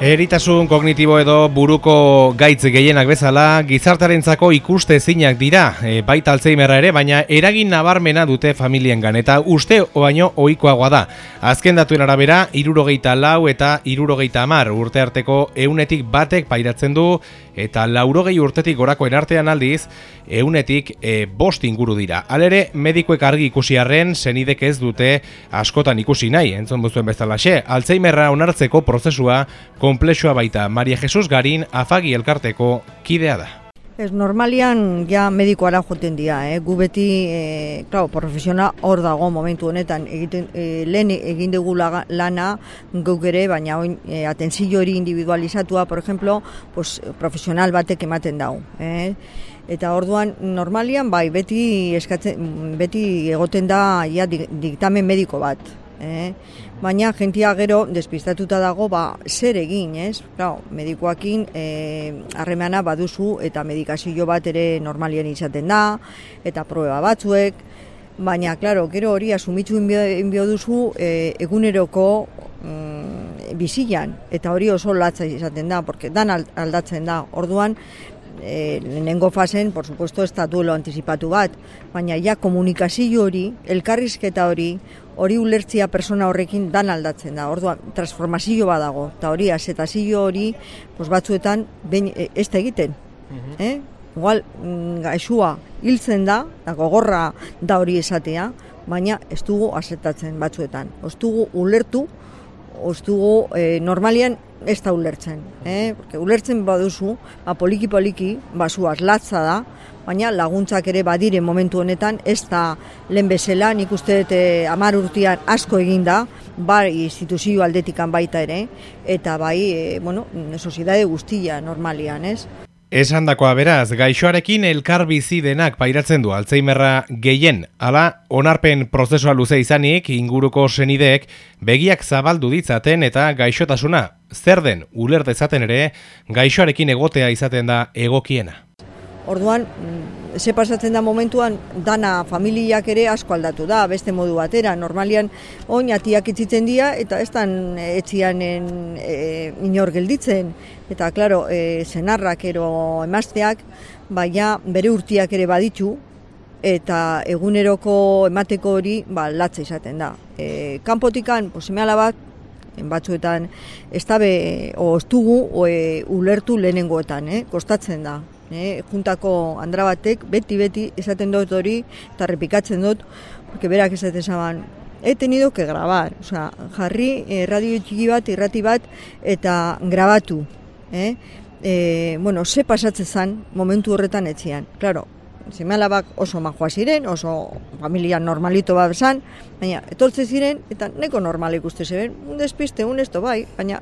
Eritasun kognitibo edo buruko gaitz gehienak bezala, gizartarentzako ikuste ezinak dira, e, baita alzheimerra ere, baina eragin nabarmena dute familiengan eta uste baino ohikoagoa da. Azken datuen arabera, irurogeita lau eta irurogeita amar urte arteko eunetik batek pairatzen du, eta laurogei urtetik gorako erartean aldiz, eunetik e, bost inguru dira. Alere, medikoek argi ikusi arren, zenidek ez dute askotan ikusi nahi, entzun buzuen bezalaxe, alzheimerra onartzeko prozesua, konplexua baita Maria Jesus Garin afagi elkarteko kidea da. Ez normalian ja medikoara joten dira, eh? gu beti, eh, claro, profesional hor dago momentu honetan, egiten, eh, lehen egin dugu lana guk ere, baina oin, eh, atenzio hori individualizatua, por ejemplo, pues, profesional batek ematen dago. Eh? Eta orduan normalian bai beti eskatzen beti egoten da ja diktamen mediko bat, eh? baina jentia gero despistatuta dago ba, zer egin, ez? Claro, medikoakin eh, harremana baduzu eta medikazio bat ere normalien izaten da, eta proba batzuek, baina, claro, gero hori asumitzu inbio duzu e, eguneroko mm, bizilan, eta hori oso latza izaten da, porque dan aldatzen da, orduan, e, lehenengo fasen, por supuesto, ez da duelo antizipatu bat, baina ja komunikazio hori, elkarrizketa hori, hori ulertzia persona horrekin dan aldatzen da. Orduan transformazio badago eta hori azetazio hori pues batzuetan ben, e, ez da egiten. Mhm. Eh? Igual mm, gaixua hiltzen da, da gogorra da hori esatea, baina ez dugu azetatzen batzuetan. Ez dugu ulertu, ez dugu e, normalian ez da ulertzen. Eh? Porque ulertzen baduzu, ba, poliki poliki, basuaz latza da, baina laguntzak ere badire momentu honetan, ez da lehen bezala, nik uste dut eh, amar urtean asko eginda, bai instituzio aldetikan baita ere, eta bai, e, bueno, soziedade guztia normalian, ez? Esan dakoa beraz, gaixoarekin elkar bizi denak pairatzen du Alzheimerra gehien. Hala, onarpen prozesua luze izanik, inguruko senideek, begiak zabaldu ditzaten eta gaixotasuna, zer den, uler dezaten ere, gaixoarekin egotea izaten da egokiena. Orduan, ze pasatzen da momentuan, dana familiak ere asko aldatu da, beste modu batera. Normalian, oin atiak itzitzen dira, eta ez dan etzianen e, inor gelditzen. Eta, klaro, e, zenarrak ero emazteak, baina bere urtiak ere baditu, eta eguneroko emateko hori ba, latza izaten da. E, kanpotikan, posime alabak, batzuetan, ez dabe, o, ez dugu, o, e, ulertu lehenengoetan, eh? kostatzen da eh, juntako andra batek, beti-beti esaten dut hori, eta repikatzen dut, porque berak esaten zaban, he tenido que grabar, o sea, jarri eh, radio txiki bat, irrati bat, eta grabatu, eh? E, bueno, ze pasatzen zen momentu horretan etzian. Claro, zeme alabak oso majoa ziren, oso familia normalito bat zan, baina etoltze ziren, eta neko normal ikuste ziren, un despiste, un esto bai, baina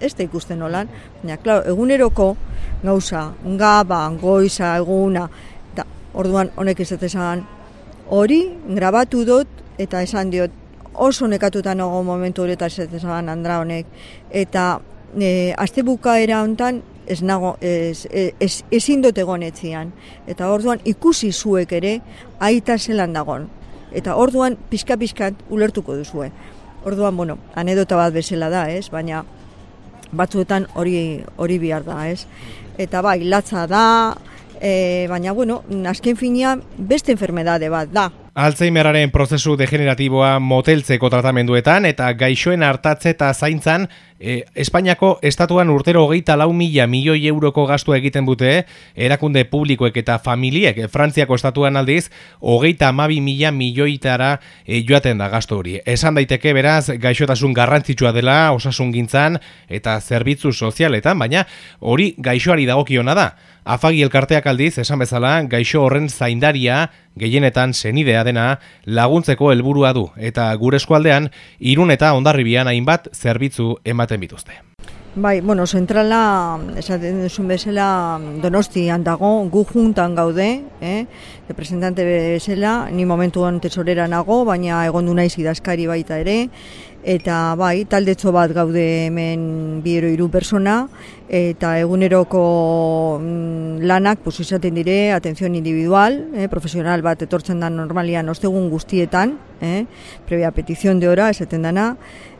ez da ikusten nolan, baina, klar, eguneroko gauza, gaba, goiza, eguna, eta orduan honek ez esan, hori grabatu dut, eta esan diot, oso nekatuta nago momentu hori eta ez esan andra honek, eta e, azte bukaera hontan, ez nago, ez, ez, ezin dut egonetzian, eta orduan ikusi zuek ere, aita zelan dagon, eta orduan pixka-pixkat ulertuko duzue. Orduan, bueno, anedota bat bezala da, ez? Baina batzuetan hori hori bihar da, ez? Eta bai, latza da, e, baina bueno, azken finean beste enfermedade bat da, Alzheimeraren prozesu degeneratiboa moteltzeko tratamenduetan eta gaixoen hartatze eta zaintzan e, Espainiako estatuan urtero hogeita lau mila milioi euroko gastua egiten bute erakunde publikoek eta familiek Frantziako estatuan aldiz hogeita amabi mila milioitara e, joaten da gastu hori. Esan daiteke beraz gaixotasun garrantzitsua dela osasun gintzan eta zerbitzu sozialetan, baina hori gaixoari dagokiona da. Afagi elkarteak aldiz, esan bezala, gaixo horren zaindaria gehienetan senidea dena laguntzeko helburua du eta gure eskualdean irun eta ondarribian hainbat zerbitzu ematen bituzte. Bai, bueno, zentrala, esaten duzun bezala, donostian dago, gu juntan gaude, eh? representante bezala, ni momentuan tesorera nago, baina egon du naiz idazkari baita ere, eta bai, taldetzo bat gaude hemen biero hiru persona, eta eguneroko mm, lanak, pues, izaten dire, atención individual, eh? profesional bat etortzen da normalian ostegun guztietan, eh? previa petizion de hora, esaten dana,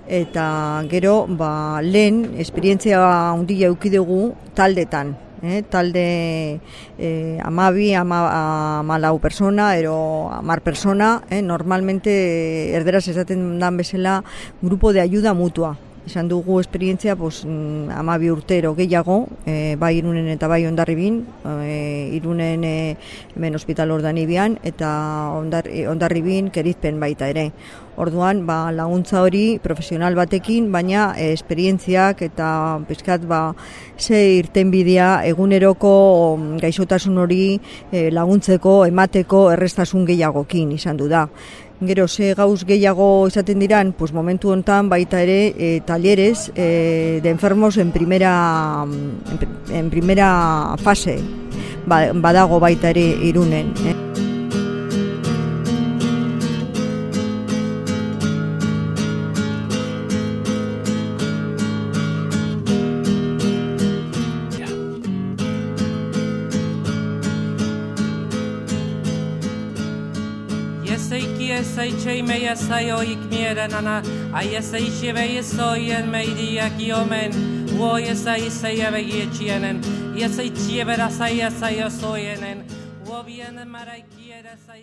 eta gero ba, lehen esperientzia handia dugu taldetan. Eh, talde eh, amabi, ama, amalau persona, ero amar persona, eh, normalmente erderaz esaten dan bezala grupo de ayuda mutua izan dugu esperientzia pues, mm, amabi urtero gehiago, e, bai irunen eta bai ondarribin, e, irunen e, hemen hospital ordanibian eta ondar, ondarribin kerizpen baita ere. Orduan, ba, laguntza hori profesional batekin, baina e, esperientziak eta pizkat ba, ze irten bidea eguneroko mm, gaixotasun hori e, laguntzeko, emateko errestasun gehiagokin izan du da. Gero, ze gauz gehiago izaten diran, pues momentu hontan baita ere e, talleres e, de enfermos en primera, en, primera fase ba, badago baita ere irunen. Eh. Jeseiki esaitzei meia zaio ikmieren ana Ai esaitxe behi ezoien meidiak iomen. Uo esai zeia behi etxienen Jeseitxe bera zaia zaio zoienen Uo bien maraikiera zaitxe